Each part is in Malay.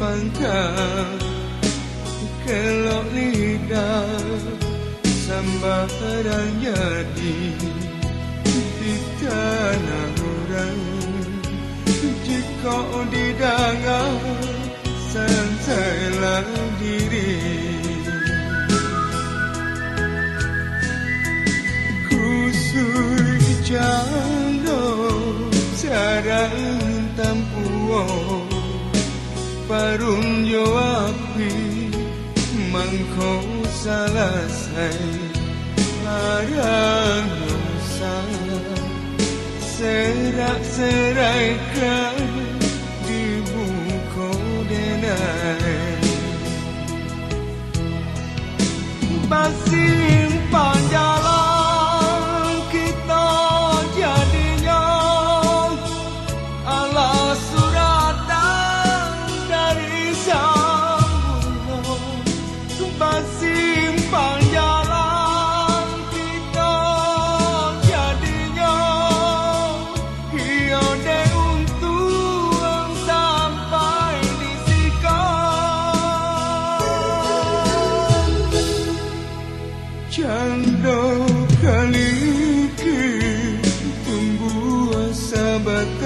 mangka kelok lidah sambaran jadi. Di tanah orang jika didangar santailah yo aku mengkosalasai arang nusa serak seraikan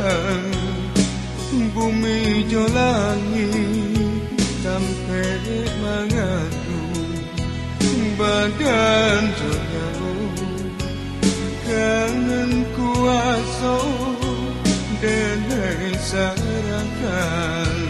sabatan bumi jolangi sampai mengadu badan jauh kangen kuasa dan sarakan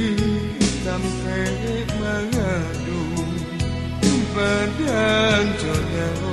等着阳